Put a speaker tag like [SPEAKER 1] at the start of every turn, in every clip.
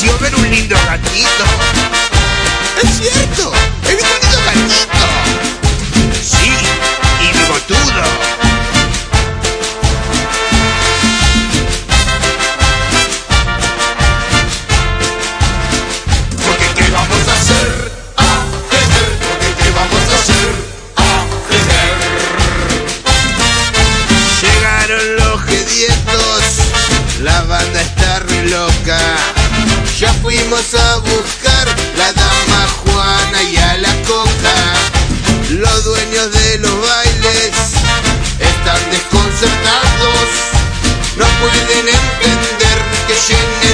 [SPEAKER 1] pareció ver un lindo gatito. Es cierto. fuimos a buscar la dama Juana y a la coca. Los dueños de los bailes están desconcertados, no pueden entender que llene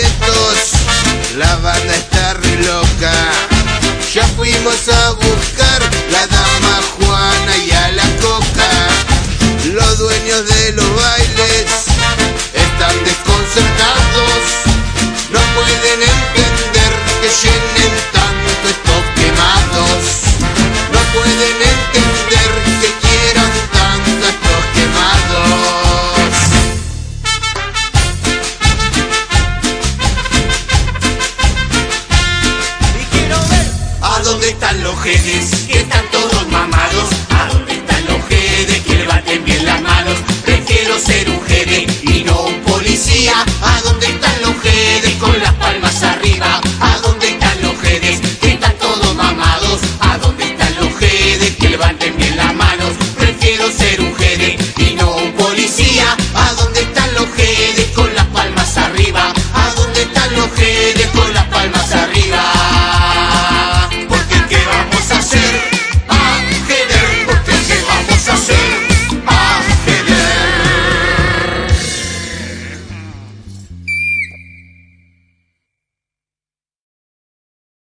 [SPEAKER 1] vientos, la banda
[SPEAKER 2] está dónde están los genes? Que están todos mamados. ¿A dónde están los genes? Que levanten bien las manos. Prefiero ser un gene y no un policía.